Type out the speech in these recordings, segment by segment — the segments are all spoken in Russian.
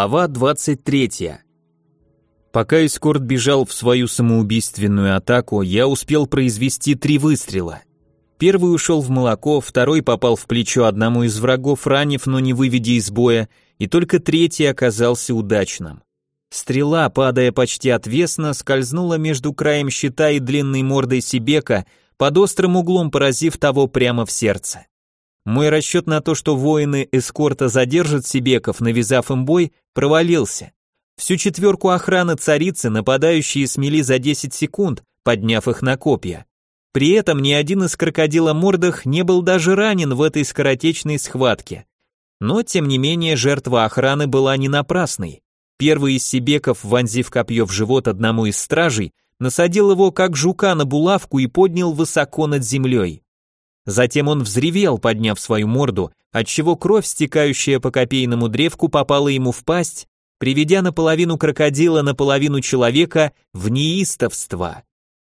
Глава 23. Пока эскорт бежал в свою самоубийственную атаку, я успел произвести три выстрела. Первый ушел в молоко, второй попал в плечо одному из врагов, ранив, но не выведя из боя, и только третий оказался удачным. Стрела, падая почти отвесно, скользнула между краем щита и длинной мордой Сибека, под острым углом поразив того прямо в сердце. Мой расчет на то, что воины эскорта задержат Сибеков, навязав им бой, провалился. Всю четверку охраны царицы нападающие смели за 10 секунд, подняв их на копья. При этом ни один из крокодиломордых не был даже ранен в этой скоротечной схватке. Но, тем не менее, жертва охраны была не напрасной. Первый из Сибеков, вонзив копье в живот одному из стражей, насадил его как жука на булавку и поднял высоко над землей. Затем он взревел, подняв свою морду, отчего кровь, стекающая по копейному древку, попала ему в пасть, приведя наполовину крокодила, наполовину человека в неистовство.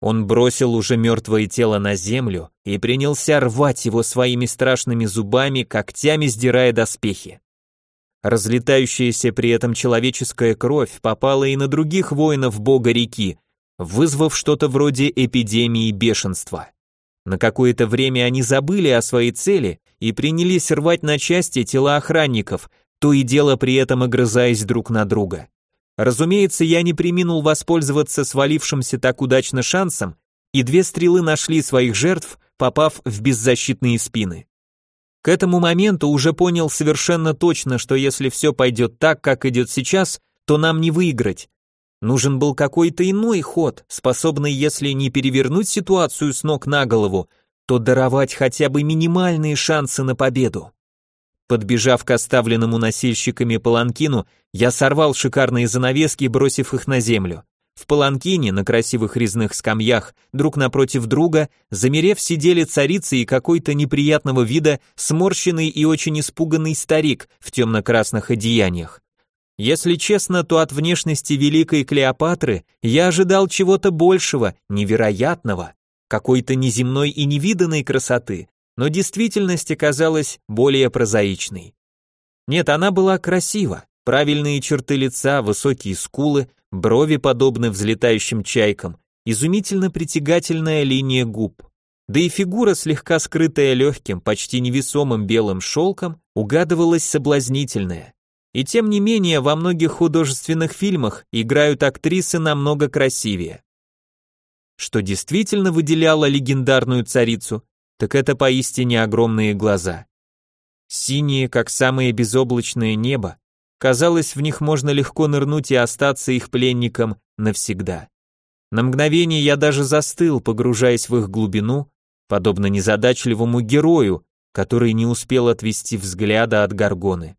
Он бросил уже мертвое тело на землю и принялся рвать его своими страшными зубами, когтями сдирая доспехи. Разлетающаяся при этом человеческая кровь попала и на других воинов бога реки, вызвав что-то вроде эпидемии бешенства. На какое-то время они забыли о своей цели и принялись рвать на части тела охранников, то и дело при этом огрызаясь друг на друга. Разумеется, я не приминул воспользоваться свалившимся так удачно шансом, и две стрелы нашли своих жертв, попав в беззащитные спины. К этому моменту уже понял совершенно точно, что если все пойдет так, как идет сейчас, то нам не выиграть, Нужен был какой-то иной ход, способный, если не перевернуть ситуацию с ног на голову, то даровать хотя бы минимальные шансы на победу. Подбежав к оставленному носильщиками паланкину, я сорвал шикарные занавески, бросив их на землю. В паланкине, на красивых резных скамьях, друг напротив друга, замерев сидели царица и какой-то неприятного вида сморщенный и очень испуганный старик в темно-красных одеяниях. Если честно, то от внешности великой Клеопатры я ожидал чего-то большего, невероятного, какой-то неземной и невиданной красоты, но действительность оказалась более прозаичной. Нет, она была красива, правильные черты лица, высокие скулы, брови подобны взлетающим чайкам, изумительно притягательная линия губ. Да и фигура, слегка скрытая легким, почти невесомым белым шелком, угадывалась соблазнительная. И тем не менее, во многих художественных фильмах играют актрисы намного красивее. Что действительно выделяло легендарную царицу, так это поистине огромные глаза. Синие, как самое безоблачное небо, казалось, в них можно легко нырнуть и остаться их пленником навсегда. На мгновение я даже застыл, погружаясь в их глубину, подобно незадачливому герою, который не успел отвести взгляда от горгоны.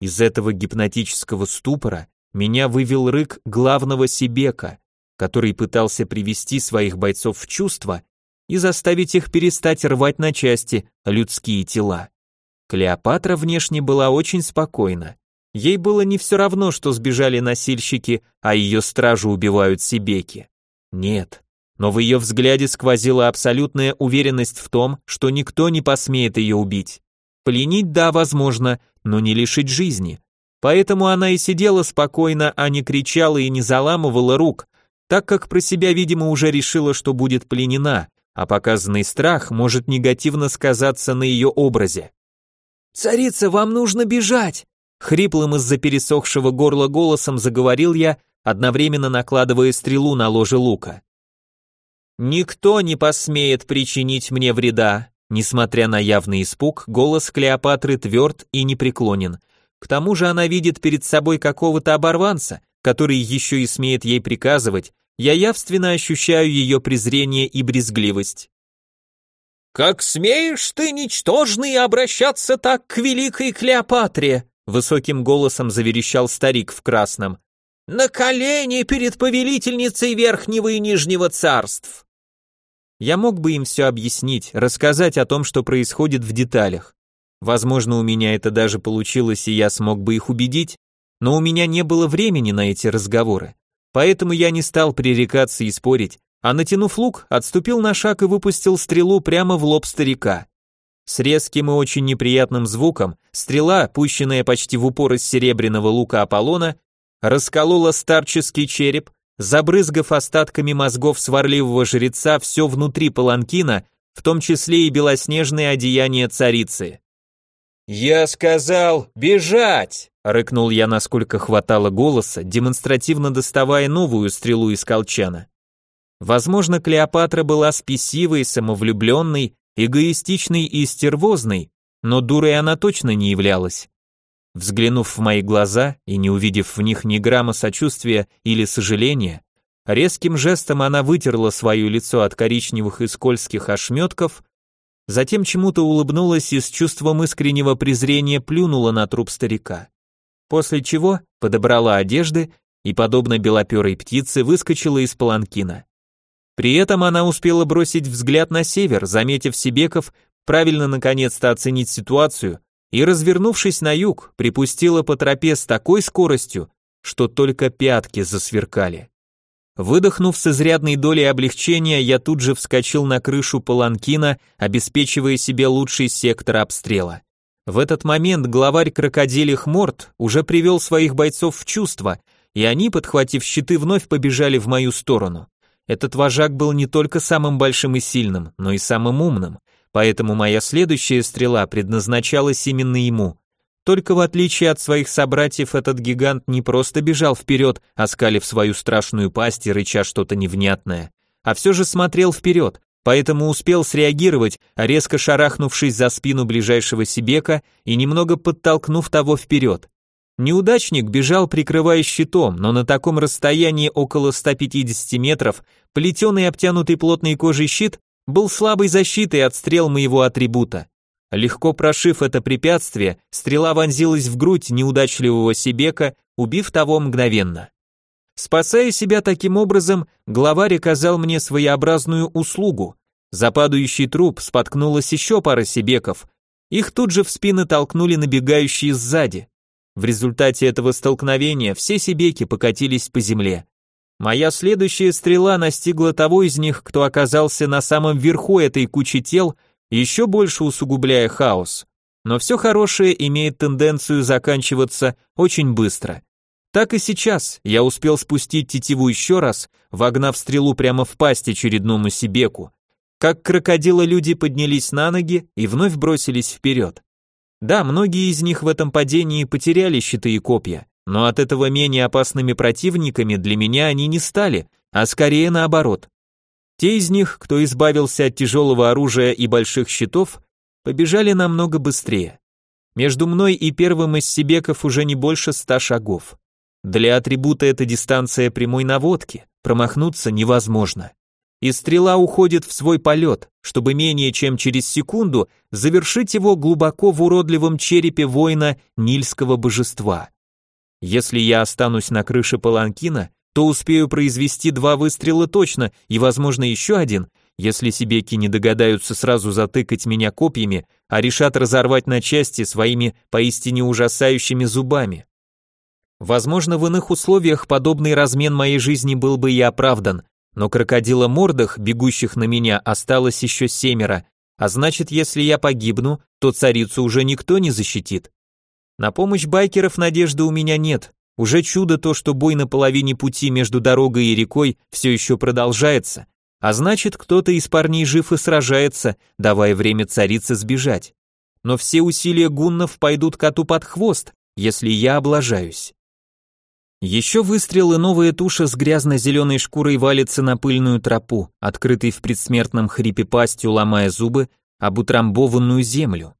Из этого гипнотического ступора меня вывел рык главного Сибека, который пытался привести своих бойцов в чувство и заставить их перестать рвать на части людские тела. Клеопатра внешне была очень спокойна. Ей было не все равно, что сбежали носильщики, а ее стражу убивают Сибеки. Нет, но в ее взгляде сквозила абсолютная уверенность в том, что никто не посмеет ее убить. Пленить, да, возможно, но не лишить жизни. Поэтому она и сидела спокойно, а не кричала и не заламывала рук, так как про себя, видимо, уже решила, что будет пленена, а показанный страх может негативно сказаться на ее образе. «Царица, вам нужно бежать!» Хриплым из-за пересохшего горла голосом заговорил я, одновременно накладывая стрелу на ложе лука. «Никто не посмеет причинить мне вреда, Несмотря на явный испуг, голос Клеопатры тверд и непреклонен. К тому же она видит перед собой какого-то оборванца, который еще и смеет ей приказывать, я явственно ощущаю ее презрение и брезгливость. «Как смеешь ты, ничтожный, обращаться так к великой Клеопатре?» Высоким голосом заверещал старик в красном. «На колени перед повелительницей Верхнего и Нижнего царств!» Я мог бы им все объяснить, рассказать о том, что происходит в деталях. Возможно, у меня это даже получилось, и я смог бы их убедить, но у меня не было времени на эти разговоры. Поэтому я не стал пререкаться и спорить, а натянув лук, отступил на шаг и выпустил стрелу прямо в лоб старика. С резким и очень неприятным звуком стрела, пущенная почти в упор из серебряного лука Аполлона, расколола старческий череп, забрызгав остатками мозгов сварливого жреца все внутри паланкина, в том числе и белоснежные одеяния царицы. «Я сказал бежать!» — рыкнул я, насколько хватало голоса, демонстративно доставая новую стрелу из колчана. Возможно, Клеопатра была спесивой, самовлюбленной эгоистичной и стервозной, но дурой она точно не являлась. Взглянув в мои глаза и не увидев в них ни грамма сочувствия или сожаления, резким жестом она вытерла свое лицо от коричневых и скользких ошметков, затем чему-то улыбнулась и с чувством искреннего презрения плюнула на труп старика. После чего подобрала одежды и, подобно белоперой птице, выскочила из паланкина. При этом она успела бросить взгляд на север, заметив Сибеков, правильно наконец-то оценить ситуацию и, развернувшись на юг, припустила по тропе с такой скоростью, что только пятки засверкали. Выдохнув с изрядной долей облегчения, я тут же вскочил на крышу паланкина, обеспечивая себе лучший сектор обстрела. В этот момент главарь крокодилих морд уже привел своих бойцов в чувство, и они, подхватив щиты, вновь побежали в мою сторону. Этот вожак был не только самым большим и сильным, но и самым умным, поэтому моя следующая стрела предназначалась именно ему. Только в отличие от своих собратьев, этот гигант не просто бежал вперед, оскалив свою страшную пасть и рыча что-то невнятное, а все же смотрел вперед, поэтому успел среагировать, резко шарахнувшись за спину ближайшего Сибека и немного подтолкнув того вперед. Неудачник бежал, прикрываясь щитом, но на таком расстоянии около 150 метров плетеный обтянутый плотной кожей щит был слабой защитой от стрел моего атрибута. Легко прошив это препятствие, стрела вонзилась в грудь неудачливого Сибека, убив того мгновенно. Спасая себя таким образом, главарь оказал мне своеобразную услугу. За падающий труп споткнулась еще пара Сибеков. Их тут же в спины толкнули набегающие сзади. В результате этого столкновения все сибеки покатились по земле. Моя следующая стрела настигла того из них, кто оказался на самом верху этой кучи тел, еще больше усугубляя хаос. Но все хорошее имеет тенденцию заканчиваться очень быстро. Так и сейчас я успел спустить тетиву еще раз, вогнав стрелу прямо в пасть очередному сибеку. Как крокодила люди поднялись на ноги и вновь бросились вперед. Да, многие из них в этом падении потеряли щиты и копья, но от этого менее опасными противниками для меня они не стали, а скорее наоборот. Те из них, кто избавился от тяжелого оружия и больших щитов, побежали намного быстрее. Между мной и первым из сибеков уже не больше ста шагов. Для атрибута эта дистанция прямой наводки, промахнуться невозможно и стрела уходит в свой полет, чтобы менее чем через секунду завершить его глубоко в уродливом черепе воина нильского божества. Если я останусь на крыше паланкина, то успею произвести два выстрела точно и, возможно, еще один, если сибеки не догадаются сразу затыкать меня копьями, а решат разорвать на части своими поистине ужасающими зубами. Возможно, в иных условиях подобный размен моей жизни был бы и оправдан, но крокодила мордах, бегущих на меня, осталось еще семеро, а значит, если я погибну, то царицу уже никто не защитит. На помощь байкеров надежды у меня нет. Уже чудо то, что бой на половине пути между дорогой и рекой все еще продолжается, а значит, кто-то из парней жив и сражается, давая время царице сбежать. Но все усилия гуннов пойдут коту под хвост, если я облажаюсь. Еще выстрел и новая туша с грязно-зеленой шкурой валится на пыльную тропу, открытой в предсмертном хрипе пастью, ломая зубы, об утрамбованную землю.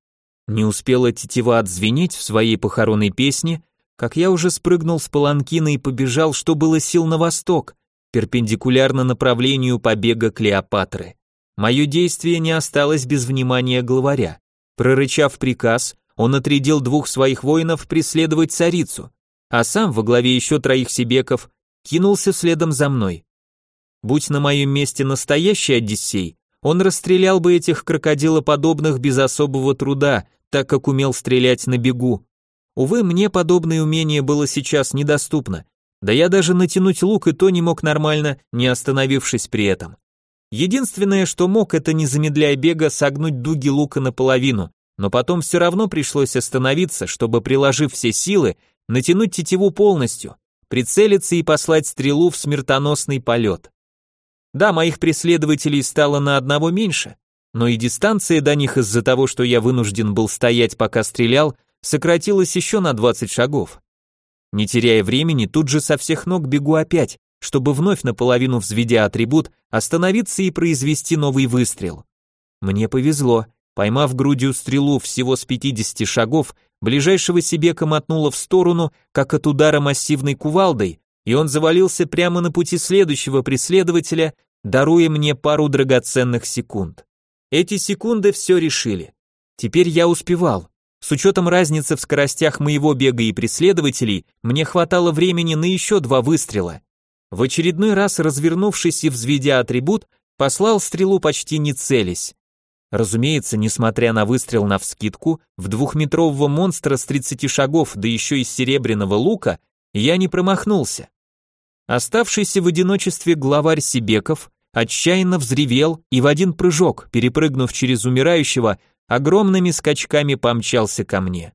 Не успела тетива отзвенеть в своей похоронной песне, как я уже спрыгнул с паланкина и побежал, что было сил на восток, перпендикулярно направлению побега Клеопатры. Мое действие не осталось без внимания главаря. Прорычав приказ, он отрядил двух своих воинов преследовать царицу а сам во главе еще троих сибеков кинулся следом за мной. Будь на моем месте настоящий Одиссей, он расстрелял бы этих крокодилоподобных без особого труда, так как умел стрелять на бегу. Увы, мне подобное умение было сейчас недоступно, да я даже натянуть лук и то не мог нормально, не остановившись при этом. Единственное, что мог, это не замедляя бега, согнуть дуги лука наполовину, но потом все равно пришлось остановиться, чтобы, приложив все силы, натянуть тетиву полностью, прицелиться и послать стрелу в смертоносный полет. Да, моих преследователей стало на одного меньше, но и дистанция до них из-за того, что я вынужден был стоять, пока стрелял, сократилась еще на 20 шагов. Не теряя времени, тут же со всех ног бегу опять, чтобы вновь наполовину взведя атрибут, остановиться и произвести новый выстрел. Мне повезло. Поймав грудью стрелу всего с 50 шагов, ближайшего себе мотнуло в сторону, как от удара массивной кувалдой, и он завалился прямо на пути следующего преследователя, даруя мне пару драгоценных секунд. Эти секунды все решили. Теперь я успевал. С учетом разницы в скоростях моего бега и преследователей, мне хватало времени на еще два выстрела. В очередной раз, развернувшись и взведя атрибут, послал стрелу почти не целясь. Разумеется, несмотря на выстрел на вскидку, в двухметрового монстра с 30 шагов, да еще из серебряного лука, я не промахнулся. Оставшийся в одиночестве главарь Сибеков отчаянно взревел и в один прыжок, перепрыгнув через умирающего, огромными скачками помчался ко мне.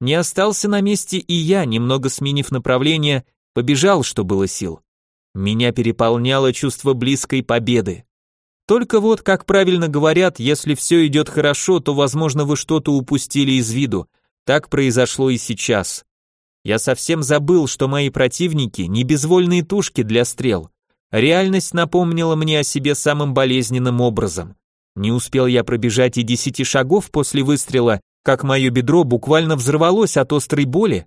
Не остался на месте и я, немного сменив направление, побежал, что было сил. Меня переполняло чувство близкой победы. Только вот, как правильно говорят, если все идет хорошо, то, возможно, вы что-то упустили из виду. Так произошло и сейчас. Я совсем забыл, что мои противники не безвольные тушки для стрел. Реальность напомнила мне о себе самым болезненным образом. Не успел я пробежать и десяти шагов после выстрела, как мое бедро буквально взорвалось от острой боли,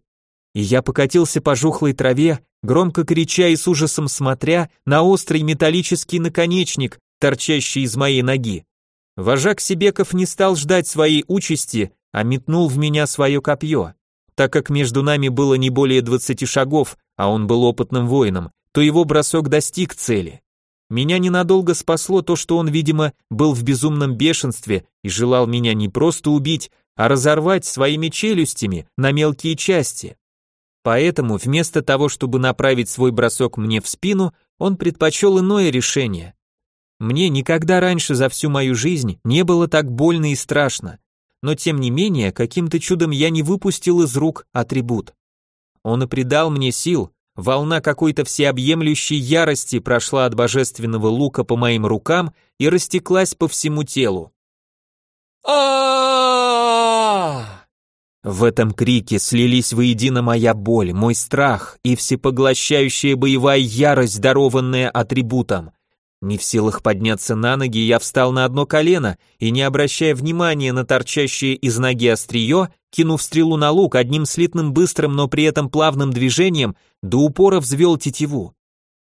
и я покатился по жухлой траве, громко крича и с ужасом смотря на острый металлический наконечник, торчащий из моей ноги. Вожак Сибеков не стал ждать своей участи, а метнул в меня свое копье. Так как между нами было не более двадцати шагов, а он был опытным воином, то его бросок достиг цели. Меня ненадолго спасло то, что он, видимо, был в безумном бешенстве и желал меня не просто убить, а разорвать своими челюстями на мелкие части. Поэтому вместо того, чтобы направить свой бросок мне в спину, он предпочел иное решение. Мне никогда раньше за всю мою жизнь не было так больно и страшно, но тем не менее, каким-то чудом я не выпустил из рук атрибут. Он и придал мне сил, волна какой-то всеобъемлющей ярости прошла от божественного лука по моим рукам и растеклась по всему телу. а в этом крике слились воедино моя боль, мой страх и всепоглощающая боевая ярость, дарованная атрибутом. Не в силах подняться на ноги, я встал на одно колено и, не обращая внимания на торчащее из ноги острие, кинув стрелу на лук, одним слитным быстрым, но при этом плавным движением, до упора взвел тетиву.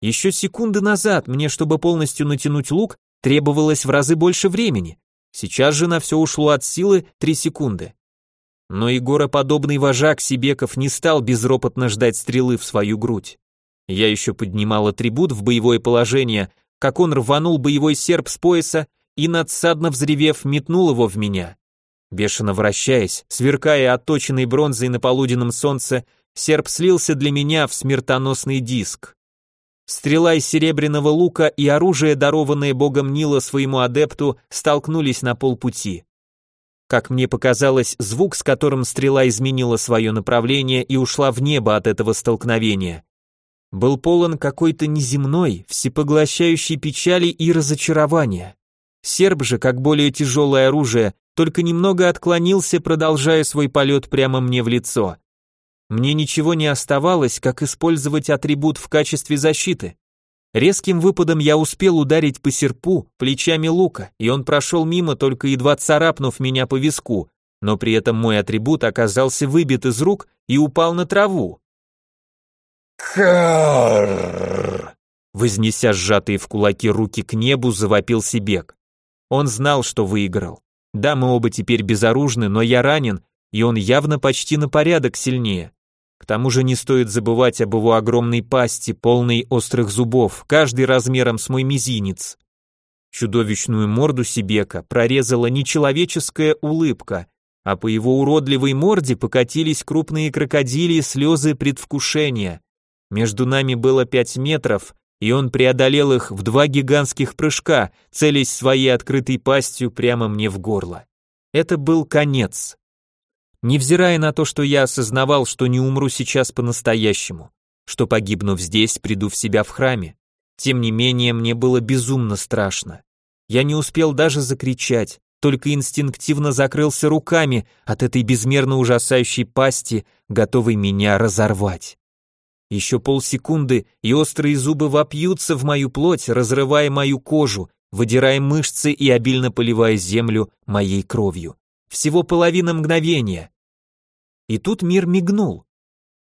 Еще секунды назад мне, чтобы полностью натянуть лук, требовалось в разы больше времени. Сейчас же на все ушло от силы три секунды. Но и гороподобный вожак Сибеков не стал безропотно ждать стрелы в свою грудь. Я еще поднимал атрибут в боевое положение, как он рванул боевой серп с пояса и, надсадно взревев, метнул его в меня. Бешено вращаясь, сверкая отточенной бронзой на полуденном солнце, серп слился для меня в смертоносный диск. Стрела из серебряного лука и оружие, дарованное богом Нила своему адепту, столкнулись на полпути. Как мне показалось, звук, с которым стрела изменила свое направление и ушла в небо от этого столкновения, был полон какой-то неземной, всепоглощающей печали и разочарования. Серб же, как более тяжелое оружие, только немного отклонился, продолжая свой полет прямо мне в лицо. Мне ничего не оставалось, как использовать атрибут в качестве защиты. Резким выпадом я успел ударить по серпу плечами лука, и он прошел мимо, только едва царапнув меня по виску, но при этом мой атрибут оказался выбит из рук и упал на траву. Кар! Вознеся сжатые в кулаки руки к небу, завопил Сибек. Он знал, что выиграл. Да, мы оба теперь безоружны, но я ранен, и он явно почти на порядок сильнее. К тому же не стоит забывать об его огромной пасти, полной острых зубов, каждый размером с мой мизинец. Чудовищную морду Сибека прорезала нечеловеческая улыбка, а по его уродливой морде покатились крупные крокодилии слезы предвкушения. Между нами было пять метров, и он преодолел их в два гигантских прыжка, целясь своей открытой пастью прямо мне в горло. Это был конец. Невзирая на то, что я осознавал, что не умру сейчас по-настоящему, что погибнув здесь, приду в себя в храме, тем не менее мне было безумно страшно. Я не успел даже закричать, только инстинктивно закрылся руками от этой безмерно ужасающей пасти, готовой меня разорвать. Еще полсекунды, и острые зубы вопьются в мою плоть, разрывая мою кожу, выдирая мышцы и обильно поливая землю моей кровью. Всего половина мгновения. И тут мир мигнул.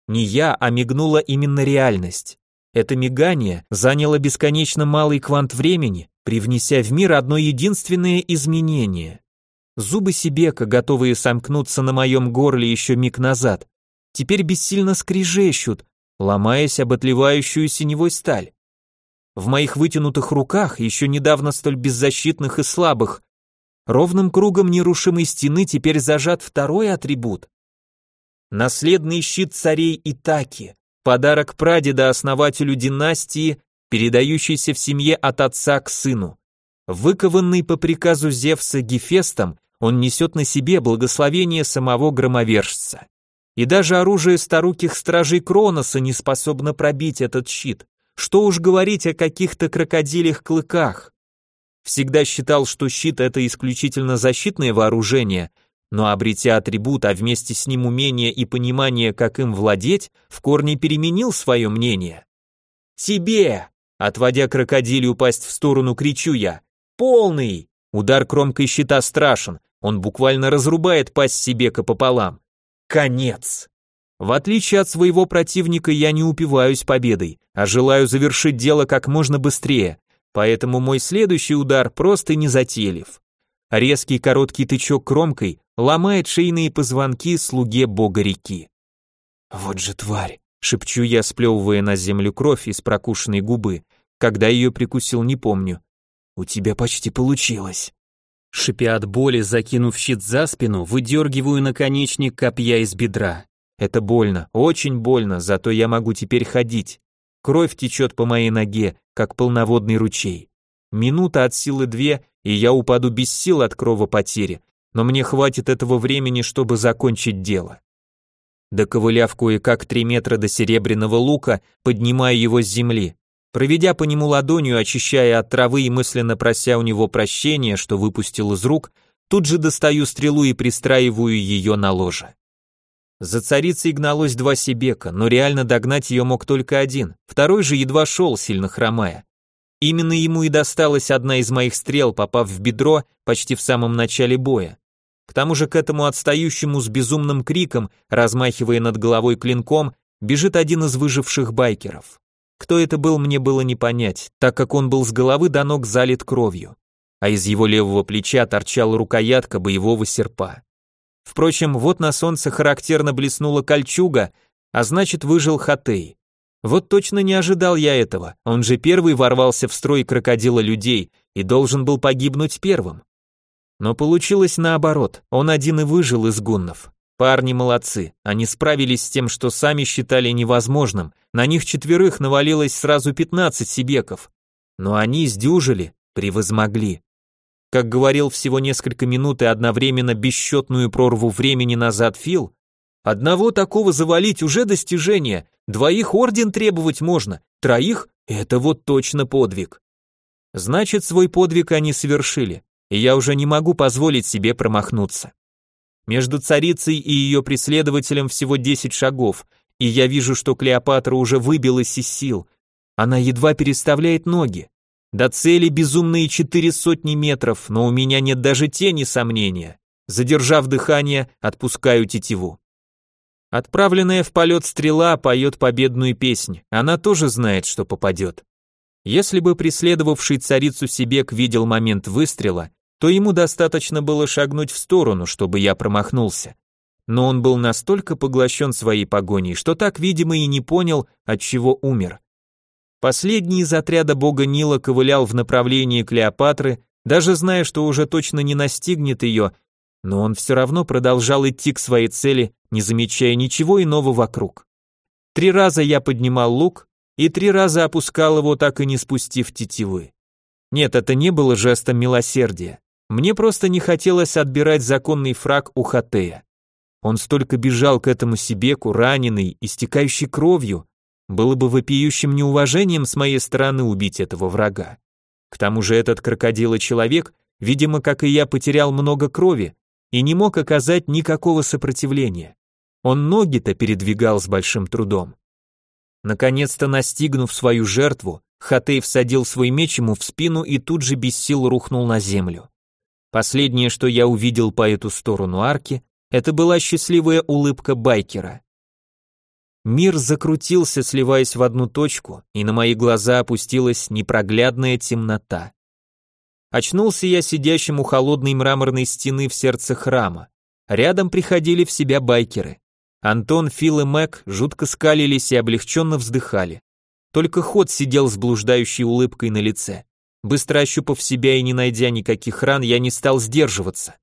Не я, а мигнула именно реальность. Это мигание заняло бесконечно малый квант времени, привнеся в мир одно единственное изменение. Зубы Сибека, готовые сомкнуться на моем горле еще миг назад, теперь бессильно скрежещут, ломаясь об отливающую синевой сталь. В моих вытянутых руках, еще недавно столь беззащитных и слабых, ровным кругом нерушимой стены теперь зажат второй атрибут. Наследный щит царей Итаки, подарок прадеда-основателю династии, передающийся в семье от отца к сыну. Выкованный по приказу Зевса Гефестом, он несет на себе благословение самого громовержца. И даже оружие старуких стражей Кроноса не способно пробить этот щит. Что уж говорить о каких-то крокодилях клыках. Всегда считал, что щит это исключительно защитное вооружение, но обретя атрибут, а вместе с ним умение и понимание, как им владеть, в корне переменил свое мнение. «Тебе!» Отводя крокодилю пасть в сторону, кричу я. «Полный!» Удар кромкой щита страшен, он буквально разрубает пасть Себека пополам. Конец. В отличие от своего противника, я не упиваюсь победой, а желаю завершить дело как можно быстрее, поэтому мой следующий удар просто не затейлив. Резкий короткий тычок кромкой ломает шейные позвонки слуге бога реки. «Вот же тварь!» — шепчу я, сплевывая на землю кровь из прокушенной губы. Когда ее прикусил, не помню. «У тебя почти получилось». Шипя от боли, закинув щит за спину, выдергиваю наконечник копья из бедра. Это больно, очень больно, зато я могу теперь ходить. Кровь течет по моей ноге, как полноводный ручей. Минута от силы две, и я упаду без сил от кровопотери, но мне хватит этого времени, чтобы закончить дело. Доковыляв кое-как три метра до серебряного лука, поднимаю его с земли. Проведя по нему ладонью, очищая от травы и мысленно прося у него прощения, что выпустил из рук, тут же достаю стрелу и пристраиваю ее на ложе. За царицей гналось два себека, но реально догнать ее мог только один, второй же едва шел, сильно хромая. Именно ему и досталась одна из моих стрел, попав в бедро почти в самом начале боя. К тому же к этому отстающему с безумным криком, размахивая над головой клинком, бежит один из выживших байкеров. Кто это был, мне было не понять, так как он был с головы до ног залит кровью, а из его левого плеча торчала рукоятка боевого серпа. Впрочем, вот на солнце характерно блеснула кольчуга, а значит выжил Хатей. Вот точно не ожидал я этого, он же первый ворвался в строй крокодила людей и должен был погибнуть первым. Но получилось наоборот, он один и выжил из гуннов. Парни молодцы, они справились с тем, что сами считали невозможным, на них четверых навалилось сразу 15 сибеков. Но они сдюжили, превозмогли. Как говорил всего несколько минут и одновременно бесчетную прорву времени назад Фил, одного такого завалить уже достижение, двоих орден требовать можно, троих – это вот точно подвиг. Значит, свой подвиг они совершили, и я уже не могу позволить себе промахнуться. Между царицей и ее преследователем всего 10 шагов, и я вижу, что Клеопатра уже выбилась из сил. Она едва переставляет ноги. До цели безумные четыре сотни метров, но у меня нет даже тени сомнения. Задержав дыхание, отпускаю тетиву. Отправленная в полет стрела поет победную песнь, она тоже знает, что попадет. Если бы преследовавший царицу Себек видел момент выстрела, то ему достаточно было шагнуть в сторону, чтобы я промахнулся. Но он был настолько поглощен своей погоней, что так, видимо, и не понял, от чего умер. Последний из отряда бога Нила ковылял в направлении Клеопатры, даже зная, что уже точно не настигнет ее, но он все равно продолжал идти к своей цели, не замечая ничего иного вокруг. Три раза я поднимал лук, и три раза опускал его, так и не спустив тетивы. Нет, это не было жестом милосердия. Мне просто не хотелось отбирать законный фраг у Хатея. Он столько бежал к этому Сибеку, раненый, истекающий кровью. Было бы вопиющим неуважением с моей стороны убить этого врага. К тому же этот крокодило человек, видимо, как и я, потерял много крови и не мог оказать никакого сопротивления. Он ноги-то передвигал с большим трудом. Наконец-то настигнув свою жертву, Хатей всадил свой меч ему в спину и тут же без сил рухнул на землю. Последнее, что я увидел по эту сторону арки, это была счастливая улыбка байкера. Мир закрутился, сливаясь в одну точку, и на мои глаза опустилась непроглядная темнота. Очнулся я сидящим у холодной мраморной стены в сердце храма. Рядом приходили в себя байкеры. Антон, Фил и Мэг жутко скалились и облегченно вздыхали. Только Ход сидел с блуждающей улыбкой на лице. Быстро ощупав себя и не найдя никаких ран, я не стал сдерживаться.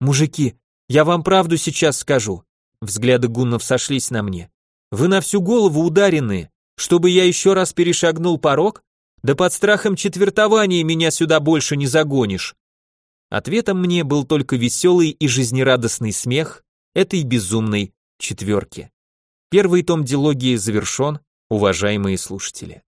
«Мужики, я вам правду сейчас скажу». Взгляды гуннов сошлись на мне. «Вы на всю голову ударенные. Чтобы я еще раз перешагнул порог? Да под страхом четвертования меня сюда больше не загонишь». Ответом мне был только веселый и жизнерадостный смех этой безумной четверки. Первый том дилогии завершен, уважаемые слушатели.